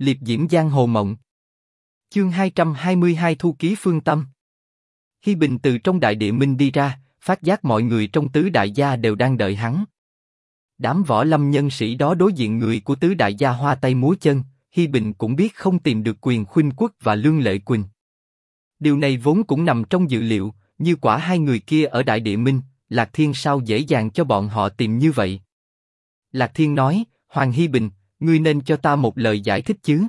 liệp diễm giang hồ mộng. Chương 222 Thu ký phương tâm. khi Bình từ trong đại địa minh đi ra, phát giác mọi người trong tứ đại gia đều đang đợi hắn. Đám võ lâm nhân sĩ đó đối diện người của tứ đại gia hoa tay múa chân, Hi Bình cũng biết không tìm được quyền khuynh quốc và lương lệ quỳnh. Điều này vốn cũng nằm trong dự liệu, như quả hai người kia ở đại địa minh, Lạc Thiên sao dễ dàng cho bọn họ tìm như vậy? Lạc Thiên nói, Hoàng Hi Bình, ngươi nên cho ta một lời giải thích chứ.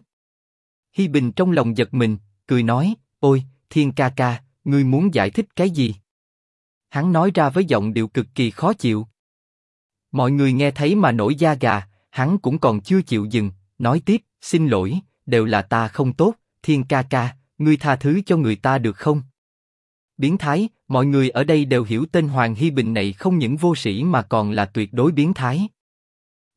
Hi Bình trong lòng giật mình, cười nói, ôi, Thiên ca ca, ngươi muốn giải thích cái gì? Hắn nói ra với giọng điệu cực kỳ khó chịu. Mọi người nghe thấy mà nổi da gà, hắn cũng còn chưa chịu dừng, nói tiếp, xin lỗi, đều là ta không tốt, Thiên ca ca, ngươi tha thứ cho người ta được không? Biến thái, mọi người ở đây đều hiểu tên Hoàng Hi Bình này không những vô sĩ mà còn là tuyệt đối biến thái.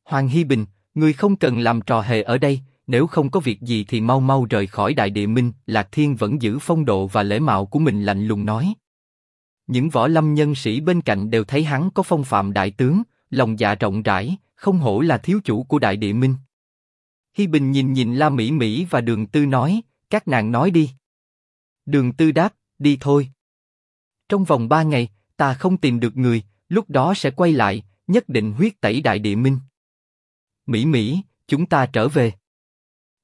Hoàng Hi Bình, ngươi không cần làm trò hề ở đây, nếu không có việc gì thì mau mau rời khỏi Đại Địa Minh. Lạc Thiên vẫn giữ phong độ và lễ mạo của mình lạnh lùng nói. Những võ lâm nhân sĩ bên cạnh đều thấy hắn có phong phạm đại tướng, lòng dạ rộng rãi, không hổ là thiếu chủ của Đại Địa Minh. Hi Bình nhìn nhìn La Mỹ Mỹ và Đường Tư nói, các nàng nói đi. Đường Tư đáp, đi thôi. Trong vòng ba ngày, ta không tìm được người, lúc đó sẽ quay lại, nhất định huyết tẩy Đại Địa Minh. Mỹ Mỹ, chúng ta trở về.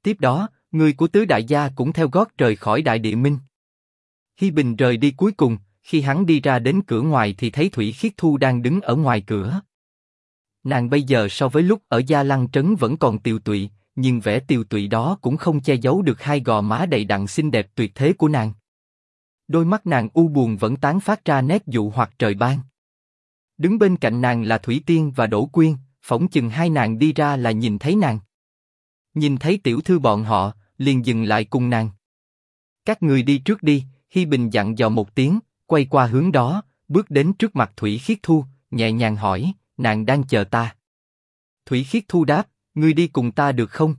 Tiếp đó, người của tứ đại gia cũng theo gót rời khỏi Đại Địa Minh. Hi Bình rời đi cuối cùng, khi hắn đi ra đến cửa ngoài thì thấy Thủy Khiết Thu đang đứng ở ngoài cửa. Nàng bây giờ so với lúc ở Gia Lăng Trấn vẫn còn tiều tụy, nhưng vẻ tiều tụy đó cũng không che giấu được hai gò má đầy đặn xinh đẹp tuyệt thế của nàng. Đôi mắt nàng u buồn vẫn tán phát ra nét dụ hoặc trời ban. Đứng bên cạnh nàng là Thủy Tiên và Đỗ Quyên, phỏng chừng hai nàng đi ra là nhìn thấy nàng. Nhìn thấy tiểu thư bọn họ, liền dừng lại cùng nàng. Các người đi trước đi, Hi Bình dặn dò một tiếng, quay qua hướng đó, bước đến trước mặt Thủy Khiết Thu, nhẹ nhàng hỏi, nàng đang chờ ta. Thủy Khiết Thu đáp, ngươi đi cùng ta được không?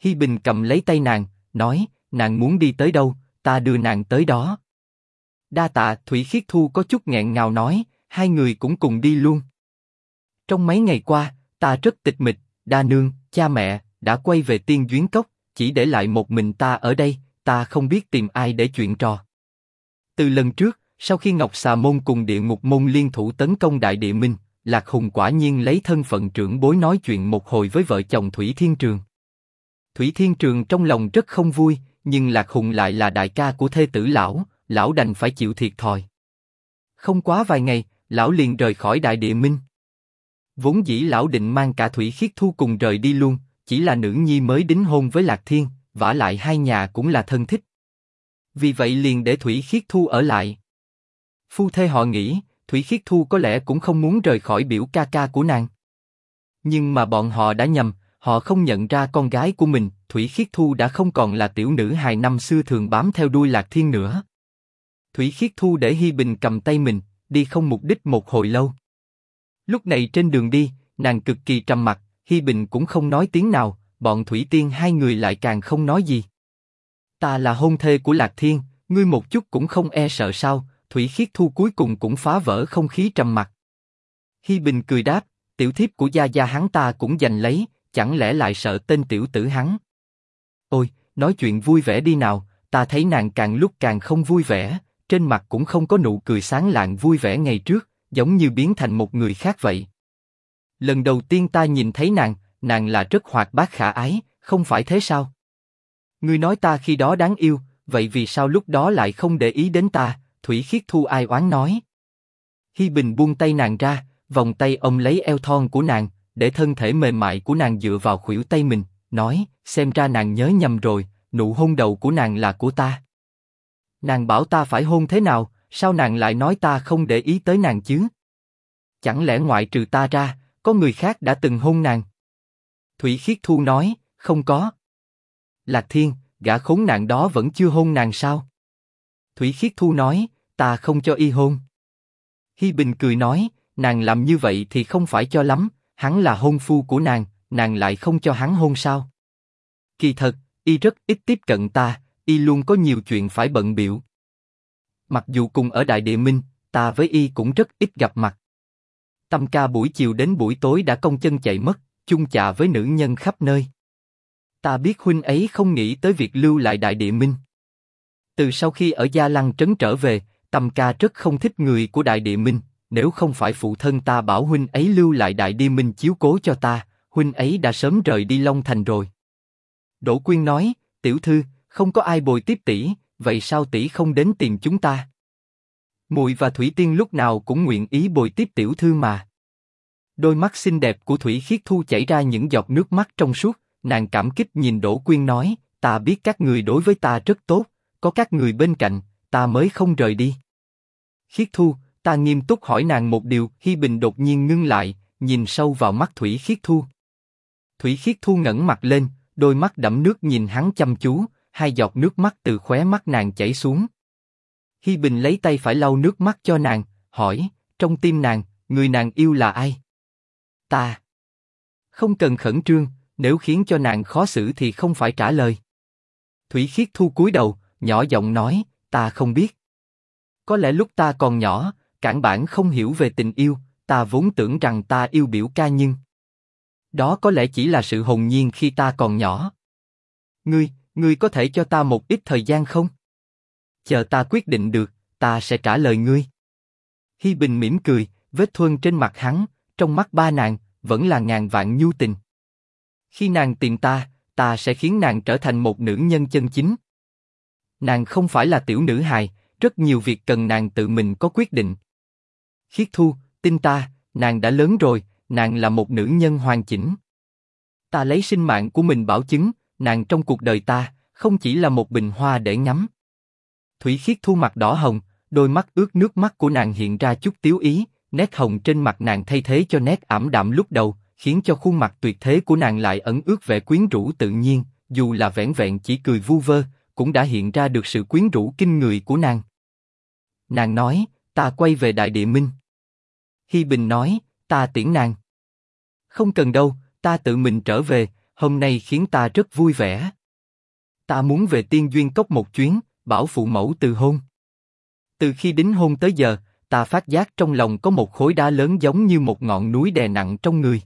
Hi Bình cầm lấy tay nàng, nói, nàng muốn đi tới đâu, ta đưa nàng tới đó. Đa tạ, Thủy Khiết Thu có chút nghẹn ngào nói, hai người cũng cùng đi luôn. Trong mấy ngày qua, ta rất tịch mịch, đa nương, cha mẹ đã quay về tiên duyên cốc, chỉ để lại một mình ta ở đây, ta không biết tìm ai để chuyện trò. Từ lần trước, sau khi Ngọc Xà Môn cùng Địa Ngục Môn liên thủ tấn công Đại Địa Minh, Lạc Hùng quả nhiên lấy thân phận trưởng bối nói chuyện một hồi với vợ chồng Thủy Thiên Trường. Thủy Thiên Trường trong lòng rất không vui, nhưng Lạc Hùng lại là đại ca của thê tử lão, lão đành phải chịu thiệt thòi. Không quá vài ngày, lão liền rời khỏi Đại Địa Minh. Vốn dĩ lão định mang cả Thủy Khiết Thu cùng rời đi luôn, chỉ là nữ nhi mới đính hôn với Lạc Thiên, vả lại hai nhà cũng là thân thích. Vì vậy liền để Thủy Khiết Thu ở lại. Phu thê họ nghĩ, Thủy Khiết Thu có lẽ cũng không muốn rời khỏi biểu ca ca của nàng. Nhưng mà bọn họ đã nhầm, họ không nhận ra con gái của mình, Thủy Khiết Thu đã không còn là tiểu nữ hài năm xưa thường bám theo đuôi Lạc Thiên nữa. Thủy Khiết Thu để Hi Bình cầm tay mình, đi không mục đích một hồi lâu. Lúc này trên đường đi, nàng cực kỳ trầm mặc, Hi Bình cũng không nói tiếng nào, bọn Thủy Tiên hai người lại càng không nói gì. Ta là hôn thê của Lạc Thiên, ngươi một chút cũng không e sợ sao? Thủy Khiết Thu cuối cùng cũng phá vỡ không khí trầm mặc. Hi Bình cười đáp, tiểu thiếp của gia gia hắn ta cũng giành lấy, chẳng lẽ lại sợ tên tiểu tử hắn? Ôi, nói chuyện vui vẻ đi nào, ta thấy nàng càng lúc càng không vui vẻ, trên mặt cũng không có nụ cười sáng lạng vui vẻ ngày trước, giống như biến thành một người khác vậy. Lần đầu tiên ta nhìn thấy nàng, nàng là rất hoạt bát khả ái, không phải thế sao? Ngươi nói ta khi đó đáng yêu, vậy vì sao lúc đó lại không để ý đến ta? Thủy Khiết Thu ai oán nói. Hi Bình buông tay nàng ra, vòng tay ông lấy eo thon của nàng, để thân thể mềm mại của nàng dựa vào khuỷu tay mình, nói, xem ra nàng nhớ nhầm rồi, nụ hôn đầu của nàng là của ta. Nàng bảo ta phải hôn thế nào, sao nàng lại nói ta không để ý tới nàng chứ? Chẳng lẽ ngoại trừ ta ra, có người khác đã từng hôn nàng? Thủy Khiết Thu nói, không có. Lạc Thiên, gã khốn nạn đó vẫn chưa hôn nàng sao? Thủy Khiết Thu nói, ta không cho y hôn. Hi Bình cười nói, nàng làm như vậy thì không phải cho lắm, hắn là hôn phu của nàng, nàng lại không cho hắn hôn sao? Kỳ thật, y rất ít tiếp cận ta, y luôn có nhiều chuyện phải bận biểu. Mặc dù cùng ở Đại Địa Minh, ta với y cũng rất ít gặp mặt. Tâm ca buổi chiều đến buổi tối đã công chân chạy mất, chung chạ với nữ nhân khắp nơi. Ta biết huynh ấy không nghĩ tới việc lưu lại Đại Địa Minh. Từ sau khi ở Gia Lăng trấn trở về, Tâm ca rất không thích người của Đại Địa Minh. Nếu không phải phụ thân ta bảo huynh ấy lưu lại Đại Địa Minh chiếu cố cho ta, huynh ấy đã sớm rời đi Long Thành rồi. Đỗ Quyên nói, tiểu thư, không có ai bồi tiếp tỷ, vậy sao tỷ không đến tìm chúng ta? Mùi và Thủy Tiên lúc nào cũng nguyện ý bồi tiếp tiểu thư mà. Đôi mắt xinh đẹp của Thủy Khiết Thu chảy ra những giọt nước mắt trong suốt, nàng cảm kích nhìn Đỗ Quyên nói, ta biết các người đối với ta rất tốt, có các người bên cạnh, ta mới không rời đi. Khiết Thu, ta nghiêm túc hỏi nàng một điều, Hi Bình đột nhiên ngưng lại, nhìn sâu vào mắt Thủy Khiết Thu. Thủy Khiết Thu ngẩng mặt lên, đôi mắt đẫm nước nhìn hắn chăm chú, hai giọt nước mắt từ khóe mắt nàng chảy xuống. Hi Bình lấy tay phải lau nước mắt cho nàng, hỏi, trong tim nàng, người nàng yêu là ai? Ta. Không cần khẩn trương, nếu khiến cho nàng khó xử thì không phải trả lời. Thủy Khiết Thu cúi đầu, nhỏ giọng nói, ta không biết. Có lẽ lúc ta còn nhỏ, cản bản không hiểu về tình yêu, ta vốn tưởng rằng ta yêu biểu ca nhưng đó có lẽ chỉ là sự hồn nhiên khi ta còn nhỏ. Ngươi, ngươi có thể cho ta một ít thời gian không? Chờ ta quyết định được, ta sẽ trả lời ngươi. Hi Bình mỉm cười, vết thương trên mặt hắn, trong mắt ba nàng vẫn là ngàn vạn nhu tình. Khi nàng tìm ta, ta sẽ khiến nàng trở thành một nữ nhân chân chính. Nàng không phải là tiểu nữ hài, rất nhiều việc cần nàng tự mình có quyết định. Khiết Thu, tin ta, nàng đã lớn rồi, nàng là một nữ nhân hoàn chỉnh. Ta lấy sinh mạng của mình bảo chứng, nàng trong cuộc đời ta không chỉ là một bình hoa để ngắm. Thủy Khiết Thu mặt đỏ hồng, đôi mắt ướt nước mắt của nàng hiện ra chút tiếu ý, nét hồng trên mặt nàng thay thế cho nét ảm đạm lúc đầu, khiến cho khuôn mặt tuyệt thế của nàng lại ẩn ướt vẻ quyến rũ tự nhiên, dù là vẻn vẹn chỉ cười vu vơ, cũng đã hiện ra được sự quyến rũ kinh người của nàng. Nàng nói, ta quay về Đại Địa Minh. Hi Bình nói, ta tiễn nàng. Không cần đâu, ta tự mình trở về, hôm nay khiến ta rất vui vẻ. Ta muốn về Tiên Duyên Cốc một chuyến, bảo phụ mẫu từ hôn. Từ khi đính hôn tới giờ, ta phát giác trong lòng có một khối đá lớn giống như một ngọn núi đè nặng trong người.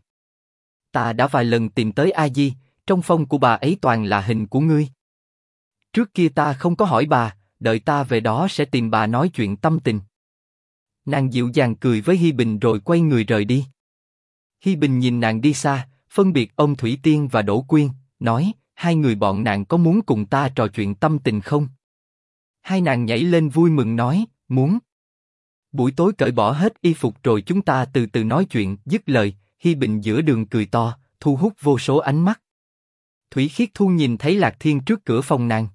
Ta đã vài lần tìm tới A Di, trong phong của bà ấy toàn là hình của ngươi. Trước kia ta không có hỏi bà, đợi ta về đó sẽ tìm bà nói chuyện tâm tình. Nàng dịu dàng cười với Hi Bình rồi quay người rời đi. Hi Bình nhìn nàng đi xa, phân biệt ông Thủy Tiên và Đỗ Quyên, nói, hai người bọn nàng có muốn cùng ta trò chuyện tâm tình không? Hai nàng nhảy lên vui mừng nói, muốn. Buổi tối cởi bỏ hết y phục rồi chúng ta từ từ nói chuyện, dứt lời, Hi Bình giữa đường cười to, thu hút vô số ánh mắt. Thủy Khiết Thu nhìn thấy Lạc Thiên trước cửa phòng nàng.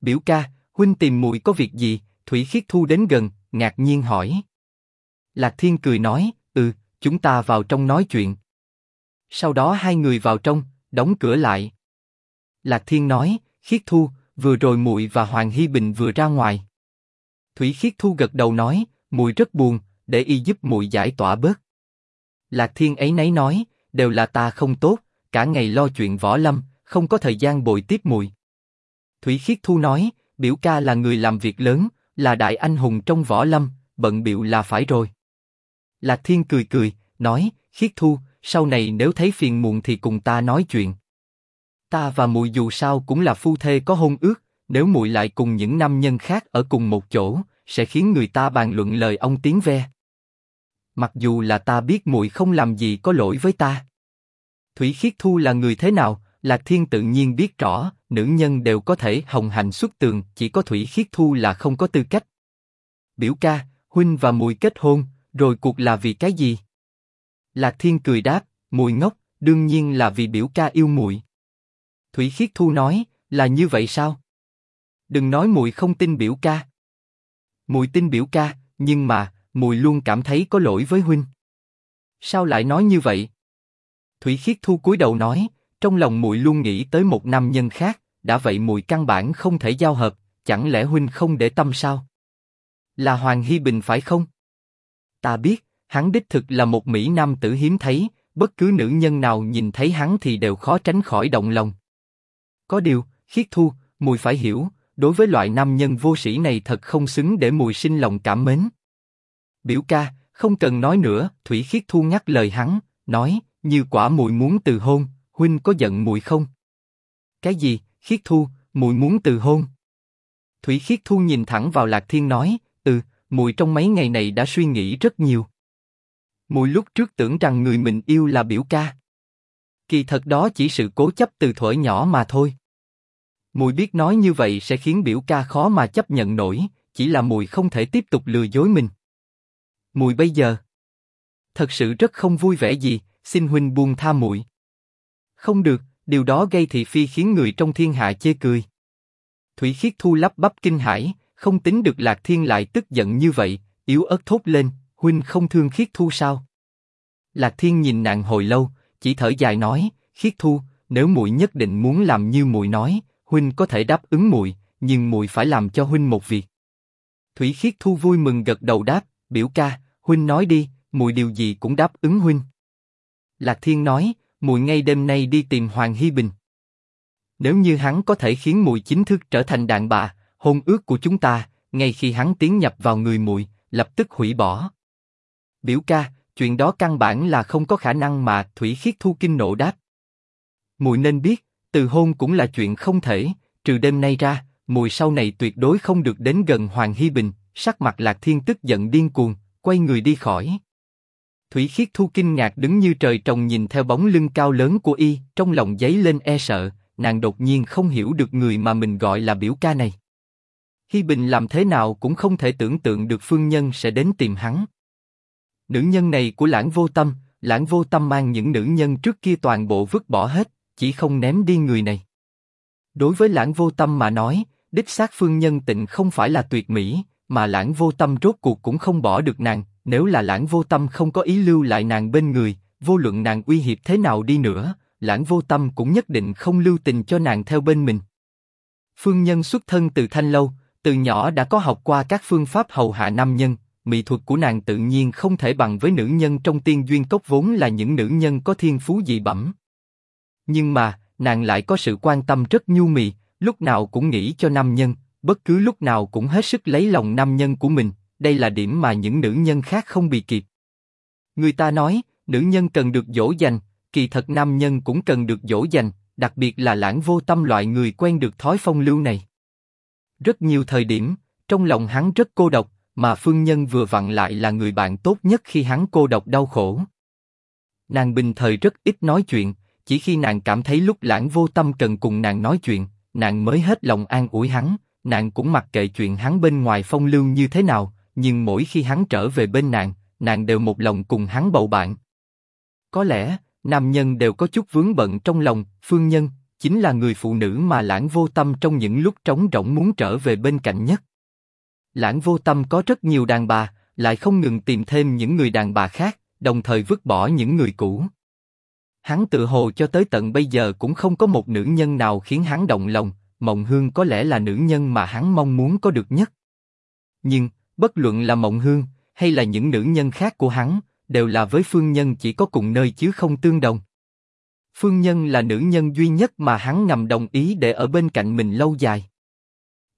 Biểu ca, huynh tìm muội có việc gì? Thủy Khiết Thu đến gần, ngạc nhiên hỏi. Lạc Thiên cười nói, ừ, chúng ta vào trong nói chuyện. Sau đó hai người vào trong, đóng cửa lại. Lạc Thiên nói, Khiết Thu, vừa rồi muội và Hoàng Hy Bình vừa ra ngoài. Thủy Khiết Thu gật đầu nói, muội rất buồn, để y giúp muội giải tỏa bớt. Lạc Thiên ấy nấy nói, đều là ta không tốt, cả ngày lo chuyện võ lâm, không có thời gian bồi tiếp muội. Thủy Khiết Thu nói, biểu ca là người làm việc lớn, là đại anh hùng trong võ lâm, bận biệu là phải rồi. Lạc Thiên cười cười, nói, Khiết Thu, sau này nếu thấy phiền muộn thì cùng ta nói chuyện. Ta và muội dù sao cũng là phu thê có hôn ước, nếu muội lại cùng những nam nhân khác ở cùng một chỗ, sẽ khiến người ta bàn luận lời ông tiếng ve. Mặc dù là ta biết muội không làm gì có lỗi với ta. Thủy Khiết Thu là người thế nào, Lạc Thiên tự nhiên biết rõ, nữ nhân đều có thể hồng hành xuất tường, chỉ có Thủy Khiết Thu là không có tư cách. Biểu ca, huynh và muội kết hôn, rồi cuộc là vì cái gì? Lạc Thiên cười đáp, mùi ngốc, đương nhiên là vì biểu ca yêu muội. Thủy Khiết Thu nói, là như vậy sao? Đừng nói mùi không tin biểu ca. mùi tin biểu ca, nhưng mà mùi luôn cảm thấy có lỗi với huynh. Sao lại nói như vậy? Thủy Khiết Thu cúi đầu nói, trong lòng mùi luôn nghĩ tới một nam nhân khác, đã vậy mùi căn bản không thể giao hợp, chẳng lẽ huynh không để tâm sao? Là Hoàng Hy Bình phải không? Ta biết, hắn đích thực là một mỹ nam tử hiếm thấy, bất cứ nữ nhân nào nhìn thấy hắn thì đều khó tránh khỏi động lòng. Có điều, khiết thu, mùi phải hiểu, đối với loại nam nhân vô sĩ này thật không xứng để mùi sinh lòng cảm mến. Biểu ca, không cần nói nữa, Thủy Khiết Thu ngắt lời hắn, nói, như quả mùi muốn từ hôn, huynh có giận mùi không? Cái gì, khiết thu, mùi muốn từ hôn? Thủy khiết thu nhìn thẳng vào Lạc Thiên nói, ừ, mùi trong mấy ngày này đã suy nghĩ rất nhiều. Mùi lúc trước tưởng rằng người mình yêu là biểu ca. Kỳ thật đó chỉ sự cố chấp từ thuở nhỏ mà thôi. Mùi biết nói như vậy sẽ khiến biểu ca khó mà chấp nhận nổi, chỉ là mùi không thể tiếp tục lừa dối mình. Mùi bây giờ thật sự rất không vui vẻ gì, xin huynh buông tha mùi. Không được, điều đó gây thị phi khiến người trong thiên hạ chê cười. Thủy Khiết Thu lắp bắp kinh hãi, không tính được Lạc Thiên lại tức giận như vậy, yếu ớt thốt lên, huynh không thương Khiết Thu sao? Lạc Thiên nhìn nàng hồi lâu, chỉ thở dài nói, Khiết Thu, nếu muội nhất định muốn làm như muội nói, huynh có thể đáp ứng muội, nhưng muội phải làm cho huynh một việc. Thủy Khiết Thu vui mừng gật đầu đáp, biểu ca, huynh nói đi, muội điều gì cũng đáp ứng huynh. Lạc Thiên nói, muội ngay đêm nay đi tìm Hoàng Hy Bình. Nếu như hắn có thể khiến muội chính thức trở thành đàn bà, hôn ước của chúng ta, ngay khi hắn tiến nhập vào người muội, lập tức hủy bỏ. Biểu ca, chuyện đó căn bản là không có khả năng mà Thủy Khiết Thu kinh nộ đáp. mùi nên biết, từ hôn cũng là chuyện không thể, trừ đêm nay ra, mùi sau này tuyệt đối không được đến gần Hoàng Hy Bình. Sắc mặt Lạc Thiên tức giận điên cuồng, quay người đi khỏi. Thủy Khiết Thu kinh ngạc đứng như trời trồng nhìn theo bóng lưng cao lớn của y, trong lòng giấy lên e sợ, nàng đột nhiên không hiểu được người mà mình gọi là biểu ca này. Hi Bình làm thế nào cũng không thể tưởng tượng được Phương Nhân sẽ đến tìm hắn. Nữ nhân này của Lãng Vô Tâm, Lãng Vô Tâm mang những nữ nhân trước kia toàn bộ vứt bỏ hết, chỉ không ném đi người này. Đối với Lãng Vô Tâm mà nói, đích xác Phương Nhân Tịnh không phải là tuyệt mỹ, mà Lãng Vô Tâm rốt cuộc cũng không bỏ được nàng, nếu là lãng vô tâm không có ý lưu lại nàng bên người, vô luận nàng uy hiếp thế nào đi nữa, lãng vô tâm cũng nhất định không lưu tình cho nàng theo bên mình. Phương Nhân xuất thân từ Thanh Lâu, từ nhỏ đã có học qua các phương pháp hầu hạ nam nhân, mỹ thuật của nàng tự nhiên không thể bằng với nữ nhân trong tiên duyên cốc vốn là những nữ nhân có thiên phú dị bẩm. Nhưng mà, nàng lại có sự quan tâm rất nhu mì, lúc nào cũng nghĩ cho nam nhân, bất cứ lúc nào cũng hết sức lấy lòng nam nhân của mình, đây là điểm mà những nữ nhân khác không bị kịp. Người ta nói, nữ nhân cần được dỗ dành, kỳ thật nam nhân cũng cần được dỗ dành, đặc biệt là lãng vô tâm loại người quen được thói phong lưu này. Rất nhiều thời điểm, trong lòng hắn rất cô độc, mà Phương Nhân vừa vặn lại là người bạn tốt nhất khi hắn cô độc đau khổ. Nàng bình thời rất ít nói chuyện, chỉ khi nàng cảm thấy lúc lãng vô tâm cần cùng nàng nói chuyện, nàng mới hết lòng an ủi hắn, nàng cũng mặc kệ chuyện hắn bên ngoài phong lưu như thế nào, nhưng mỗi khi hắn trở về bên nàng, nàng đều một lòng cùng hắn bầu bạn. Có lẽ, nam nhân đều có chút vướng bận trong lòng, phương nhân, chính là người phụ nữ mà lãng vô tâm trong những lúc trống rỗng muốn trở về bên cạnh nhất. Lãng vô tâm có rất nhiều đàn bà, lại không ngừng tìm thêm những người đàn bà khác, đồng thời vứt bỏ những người cũ. Hắn tự hồ cho tới tận bây giờ cũng không có một nữ nhân nào khiến hắn động lòng, Mộng Hương có lẽ là nữ nhân mà hắn mong muốn có được nhất. Nhưng, Bất luận là Mộng Hương hay là những nữ nhân khác của hắn, đều là với Phương Nhân chỉ có cùng nơi chứ không tương đồng. Phương Nhân là nữ nhân duy nhất mà hắn ngầm đồng ý để ở bên cạnh mình lâu dài.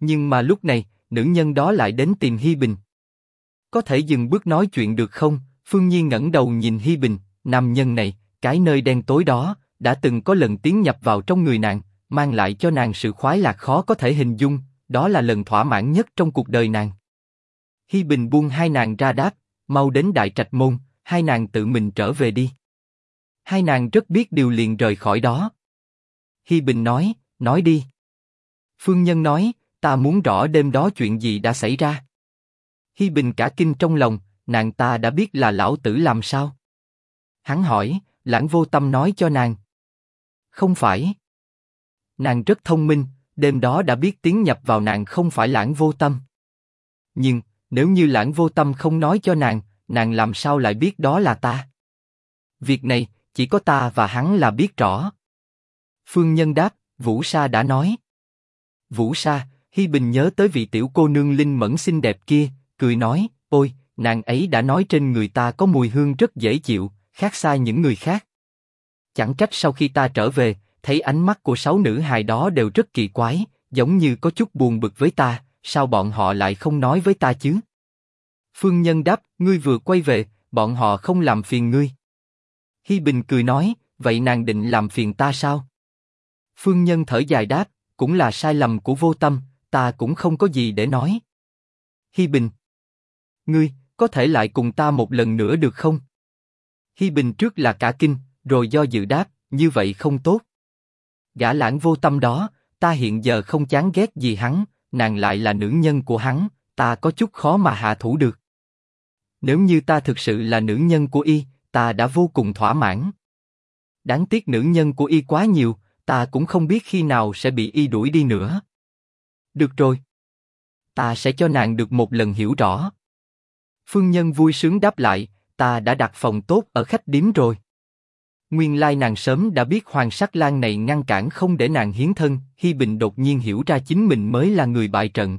Nhưng mà lúc này, nữ nhân đó lại đến tìm Hi Bình. Có thể dừng bước nói chuyện được không? Phương Nhi ngẩng đầu nhìn Hi Bình, nam nhân này, cái nơi đen tối đó, đã từng có lần tiến nhập vào trong người nàng, mang lại cho nàng sự khoái lạc khó có thể hình dung, đó là lần thỏa mãn nhất trong cuộc đời nàng. Hi Bình buông hai nàng ra đáp, mau đến đại trạch môn, hai nàng tự mình trở về đi. Hai nàng rất biết điều liền rời khỏi đó. Hi Bình nói, nói đi. Phương Nhân nói, ta muốn rõ đêm đó chuyện gì đã xảy ra. Hi Bình cả kinh trong lòng, nàng ta đã biết là lão tử làm sao. Hắn hỏi, lãng vô tâm nói cho nàng. Không phải. Nàng rất thông minh, đêm đó đã biết tiếng nhập vào nàng không phải lãng vô tâm. Nhưng, nếu như lãng vô tâm không nói cho nàng, nàng làm sao lại biết đó là ta? Việc này, chỉ có ta và hắn là biết rõ. Phương Nhân đáp, Vũ Sa đã nói. Vũ Sa, Hi Bình nhớ tới vị tiểu cô nương linh mẫn xinh đẹp kia, cười nói, ôi, nàng ấy đã nói trên người ta có mùi hương rất dễ chịu, khác xa những người khác. Chẳng trách sau khi ta trở về, thấy ánh mắt của sáu nữ hài đó đều rất kỳ quái, giống như có chút buồn bực với ta, sao bọn họ lại không nói với ta chứ? Phương Nhân đáp, ngươi vừa quay về, bọn họ không làm phiền ngươi. Hi Bình cười nói, vậy nàng định làm phiền ta sao? Phương Nhân thở dài đáp, cũng là sai lầm của vô tâm, ta cũng không có gì để nói. Hi Bình, ngươi có thể lại cùng ta một lần nữa được không? Hi Bình trước là cả kinh, rồi do dự đáp, như vậy không tốt. Gã lãng vô tâm đó, ta hiện giờ không chán ghét gì hắn, nàng lại là nữ nhân của hắn, ta có chút khó mà hạ thủ được. Nếu như ta thực sự là nữ nhân của y, ta đã vô cùng thỏa mãn. Đáng tiếc nữ nhân của y quá nhiều, ta cũng không biết khi nào sẽ bị y đuổi đi nữa. Được rồi, ta sẽ cho nàng được một lần hiểu rõ. Phương Nhân vui sướng đáp lại, ta đã đặt phòng tốt ở khách điếm rồi. Nguyên lai nàng sớm đã biết Hoàng Sắc Lan này ngăn cản không để nàng hiến thân, Hi Bình đột nhiên hiểu ra chính mình mới là người bại trận,